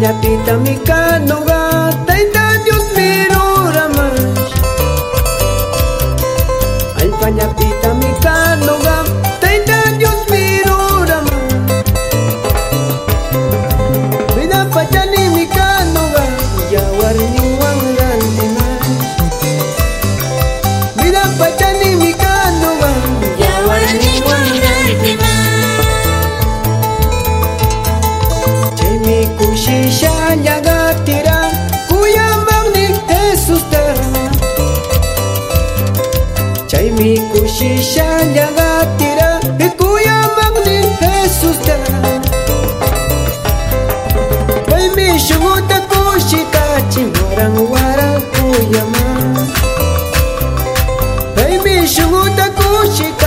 Doña Tita Micano Naimi kushisha nyangatira Ikuya magni tesusta Naimi shuguta kushita Chimorang warang kuyama Naimi shuguta kushita